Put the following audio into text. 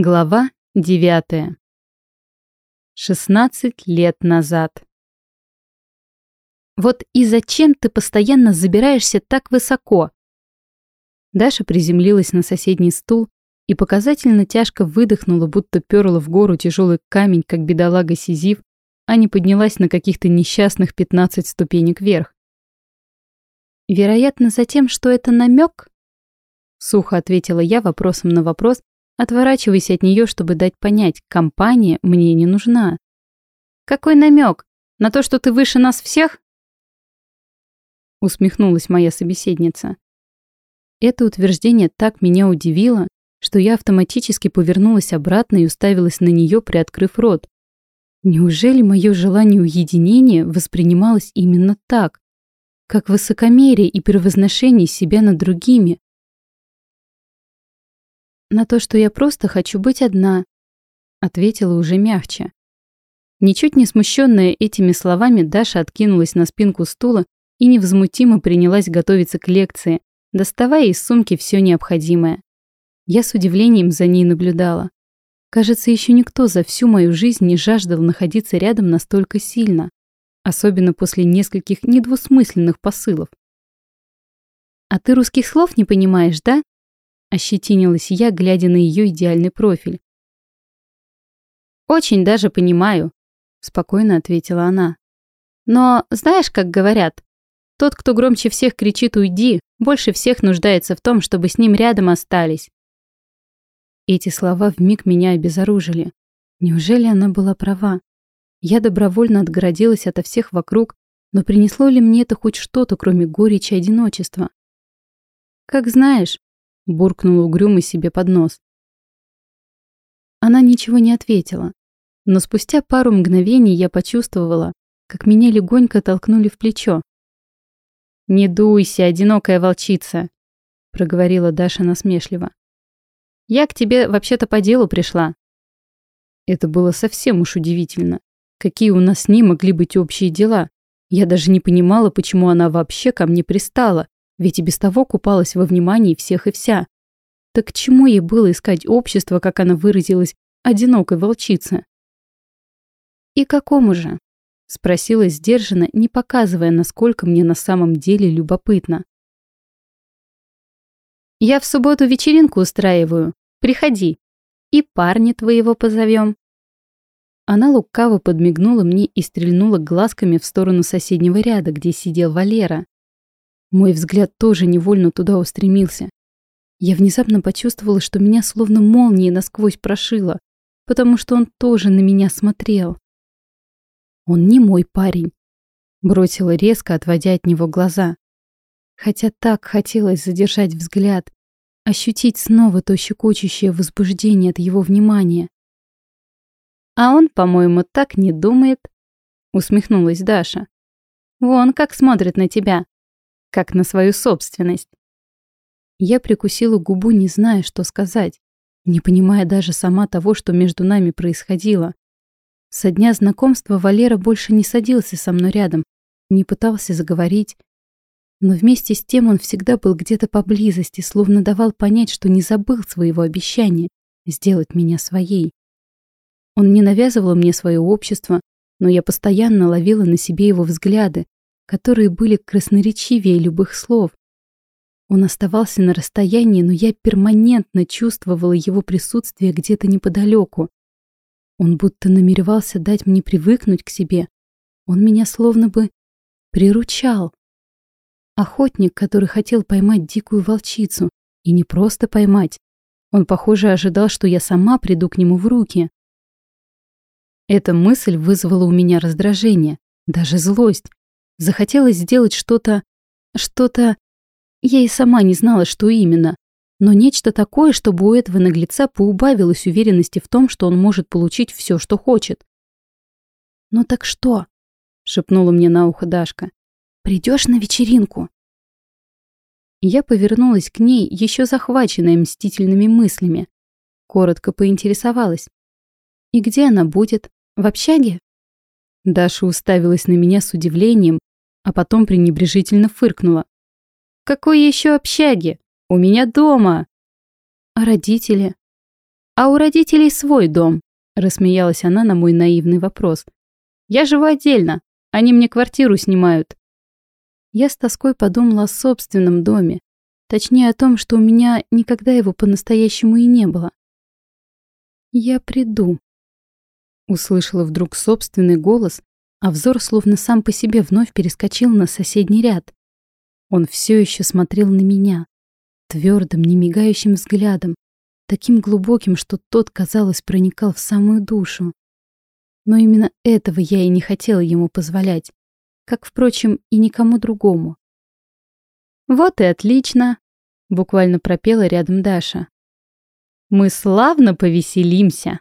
Глава девятая. 16 лет назад. Вот и зачем ты постоянно забираешься так высоко? Даша приземлилась на соседний стул и показательно тяжко выдохнула, будто перла в гору тяжелый камень, как бедолага Сизиф, а не поднялась на каких-то несчастных 15 ступенек вверх. Вероятно, за тем, что это намек? Сухо ответила я вопросом на вопрос, отворачиваясь от нее, чтобы дать понять, компания мне не нужна. Какой намек? На то, что ты выше нас всех? Усмехнулась моя собеседница. Это утверждение так меня удивило, что я автоматически повернулась обратно и уставилась на нее, приоткрыв рот. Неужели мое желание уединения воспринималось именно так, как высокомерие и превозношение себя над другими? На то, что я просто хочу быть одна, ответила уже мягче. Ничуть не смущенная этими словами, Даша откинулась на спинку стула и невозмутимо принялась готовиться к лекции, доставая из сумки все необходимое. Я с удивлением за ней наблюдала. Кажется, еще никто за всю мою жизнь не жаждал находиться рядом настолько сильно, особенно после нескольких недвусмысленных посылов. «А ты русских слов не понимаешь, да?» Ощетинилась я, глядя на ее идеальный профиль. «Очень даже понимаю», — спокойно ответила она. «Но знаешь, как говорят, тот, кто громче всех кричит «Уйди!», больше всех нуждается в том, чтобы с ним рядом остались. Эти слова вмиг меня обезоружили. Неужели она была права? Я добровольно отгородилась ото всех вокруг, но принесло ли мне это хоть что-то, кроме горечи и одиночества? «Как знаешь», — буркнула угрюмо себе под нос. Она ничего не ответила, но спустя пару мгновений я почувствовала, как меня легонько толкнули в плечо. «Не дуйся, одинокая волчица», — проговорила Даша насмешливо. Я к тебе вообще-то по делу пришла». Это было совсем уж удивительно. Какие у нас с ней могли быть общие дела? Я даже не понимала, почему она вообще ко мне пристала, ведь и без того купалась во внимании всех и вся. Так к чему ей было искать общество, как она выразилась, одинокой волчицы? «И какому же?» — спросила сдержанно, не показывая, насколько мне на самом деле любопытно. «Я в субботу вечеринку устраиваю. Приходи. И парня твоего позовем. Она лукаво подмигнула мне и стрельнула глазками в сторону соседнего ряда, где сидел Валера. Мой взгляд тоже невольно туда устремился. Я внезапно почувствовала, что меня словно молнией насквозь прошило, потому что он тоже на меня смотрел. Он не мой парень. Бросила резко, отводя от него глаза. Хотя так хотелось задержать взгляд, ощутить снова то щекочущее возбуждение от его внимания. «А он, по-моему, так не думает», — усмехнулась Даша. «Вон как смотрит на тебя, как на свою собственность». Я прикусила губу, не зная, что сказать, не понимая даже сама того, что между нами происходило. Со дня знакомства Валера больше не садился со мной рядом, не пытался заговорить, но вместе с тем он всегда был где-то поблизости, словно давал понять, что не забыл своего обещания сделать меня своей. Он не навязывал мне свое общество, но я постоянно ловила на себе его взгляды, которые были красноречивее любых слов. Он оставался на расстоянии, но я перманентно чувствовала его присутствие где-то неподалеку. Он будто намеревался дать мне привыкнуть к себе. Он меня словно бы приручал. Охотник, который хотел поймать дикую волчицу. И не просто поймать. Он, похоже, ожидал, что я сама приду к нему в руки. Эта мысль вызвала у меня раздражение, даже злость. Захотелось сделать что-то... что-то... Я и сама не знала, что именно. Но нечто такое, чтобы у этого наглеца поубавилось уверенности в том, что он может получить все, что хочет. «Ну так что?» — шепнула мне на ухо Дашка. Придешь на вечеринку?» Я повернулась к ней, еще захваченная мстительными мыслями. Коротко поинтересовалась. «И где она будет? В общаге?» Даша уставилась на меня с удивлением, а потом пренебрежительно фыркнула. «Какой еще общаге? У меня дома!» «А родители?» А у родителей свой дом, рассмеялась она на мой наивный вопрос. Я живу отдельно, они мне квартиру снимают. Я с тоской подумала о собственном доме, точнее о том, что у меня никогда его по-настоящему и не было. «Я приду», — услышала вдруг собственный голос, а взор словно сам по себе вновь перескочил на соседний ряд. Он все еще смотрел на меня, твердым, немигающим взглядом, таким глубоким, что тот, казалось, проникал в самую душу. Но именно этого я и не хотела ему позволять, как, впрочем, и никому другому. «Вот и отлично!» — буквально пропела рядом Даша. «Мы славно повеселимся!»